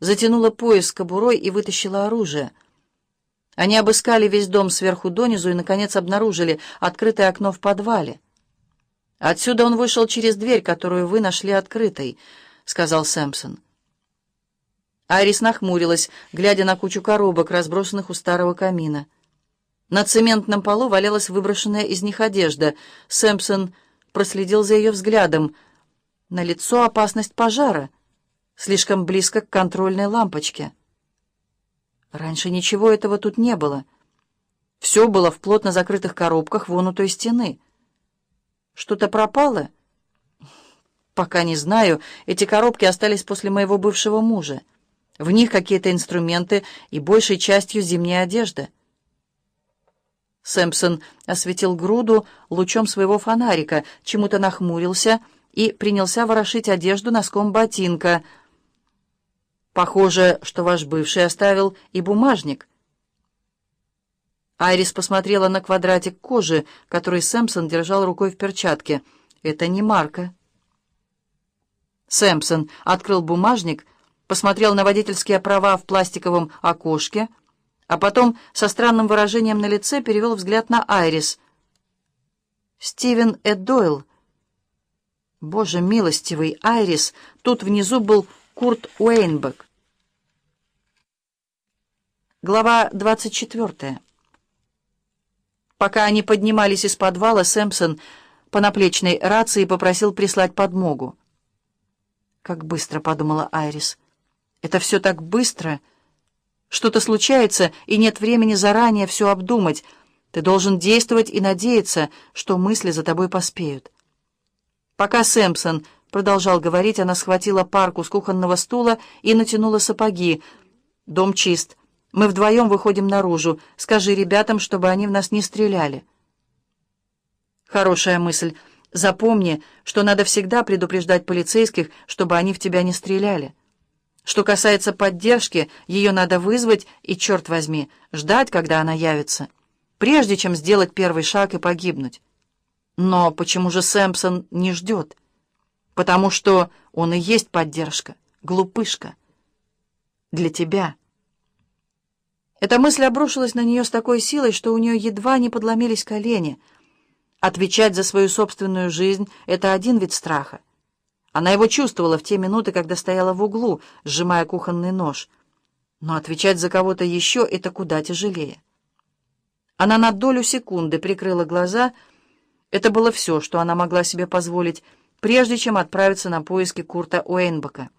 затянула пояс кобурой и вытащила оружие. Они обыскали весь дом сверху донизу и, наконец, обнаружили открытое окно в подвале. «Отсюда он вышел через дверь, которую вы нашли открытой», — сказал Сэмпсон. Айрис нахмурилась, глядя на кучу коробок, разбросанных у старого камина. На цементном полу валялась выброшенная из них одежда. Сэмпсон проследил за ее взглядом. На лицо опасность пожара, слишком близко к контрольной лампочке. Раньше ничего этого тут не было. Все было в плотно закрытых коробках вон у той стены. Что-то пропало? Пока не знаю. Эти коробки остались после моего бывшего мужа. В них какие-то инструменты и большей частью зимняя одежда. Сэмпсон осветил груду лучом своего фонарика, чему-то нахмурился и принялся ворошить одежду носком ботинка. «Похоже, что ваш бывший оставил и бумажник». Айрис посмотрела на квадратик кожи, который Сэмпсон держал рукой в перчатке. «Это не марка». Сэмпсон открыл бумажник — посмотрел на водительские права в пластиковом окошке, а потом со странным выражением на лице перевел взгляд на Айрис. «Стивен Эддойл». «Боже милостивый, Айрис!» Тут внизу был Курт Уэйнбек. Глава 24. Пока они поднимались из подвала, Сэмпсон по наплечной рации попросил прислать подмогу. «Как быстро», — подумала Айрис, — это все так быстро. Что-то случается, и нет времени заранее все обдумать. Ты должен действовать и надеяться, что мысли за тобой поспеют. Пока Сэмпсон продолжал говорить, она схватила парку с кухонного стула и натянула сапоги. «Дом чист. Мы вдвоем выходим наружу. Скажи ребятам, чтобы они в нас не стреляли». «Хорошая мысль. Запомни, что надо всегда предупреждать полицейских, чтобы они в тебя не стреляли». Что касается поддержки, ее надо вызвать и, черт возьми, ждать, когда она явится, прежде чем сделать первый шаг и погибнуть. Но почему же Сэмпсон не ждет? Потому что он и есть поддержка, глупышка. Для тебя. Эта мысль обрушилась на нее с такой силой, что у нее едва не подломились колени. Отвечать за свою собственную жизнь — это один вид страха. Она его чувствовала в те минуты, когда стояла в углу, сжимая кухонный нож. Но отвечать за кого-то еще — это куда тяжелее. Она на долю секунды прикрыла глаза. Это было все, что она могла себе позволить, прежде чем отправиться на поиски Курта Уэйнбака.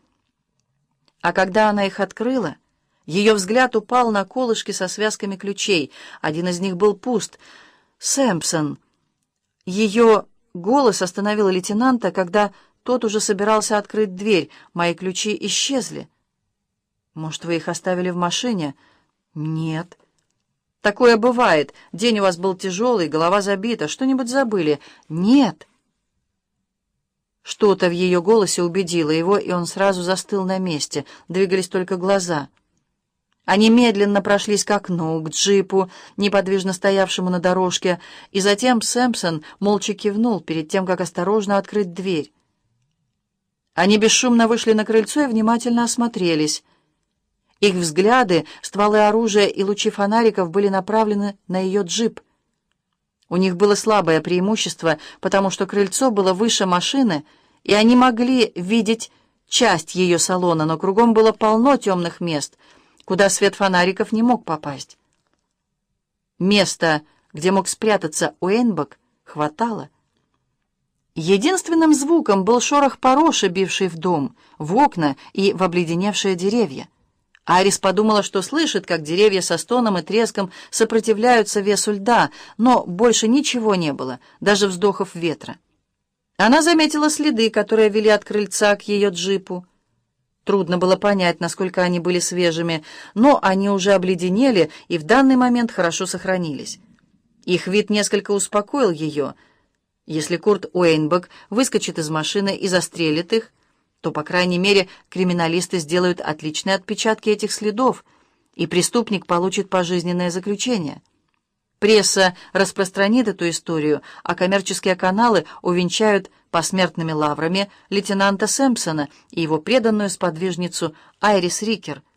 А когда она их открыла, ее взгляд упал на колышки со связками ключей. Один из них был пуст. «Сэмпсон!» Ее голос остановил лейтенанта, когда тот уже собирался открыть дверь. Мои ключи исчезли. Может, вы их оставили в машине? Нет. Такое бывает. День у вас был тяжелый, голова забита. Что-нибудь забыли? Нет. Что-то в ее голосе убедило его, и он сразу застыл на месте. Двигались только глаза. Они медленно прошлись к окну, к джипу, неподвижно стоявшему на дорожке, и затем Сэмпсон молча кивнул перед тем, как осторожно открыть дверь. Они бесшумно вышли на крыльцо и внимательно осмотрелись. Их взгляды, стволы оружия и лучи фонариков были направлены на ее джип. У них было слабое преимущество, потому что крыльцо было выше машины, и они могли видеть часть ее салона, но кругом было полно темных мест, куда свет фонариков не мог попасть. Места, где мог спрятаться Уэйнбок, хватало. Единственным звуком был шорох пороши, бивший в дом, в окна и в обледеневшие деревья. Арис подумала, что слышит, как деревья со стоном и треском сопротивляются весу льда, но больше ничего не было, даже вздохов ветра. Она заметила следы, которые вели от крыльца к ее джипу. Трудно было понять, насколько они были свежими, но они уже обледенели и в данный момент хорошо сохранились. Их вид несколько успокоил ее — если Курт Уэйнбек выскочит из машины и застрелит их, то, по крайней мере, криминалисты сделают отличные отпечатки этих следов, и преступник получит пожизненное заключение. Пресса распространит эту историю, а коммерческие каналы увенчают посмертными лаврами лейтенанта Сэмпсона и его преданную сподвижницу Айрис Рикер,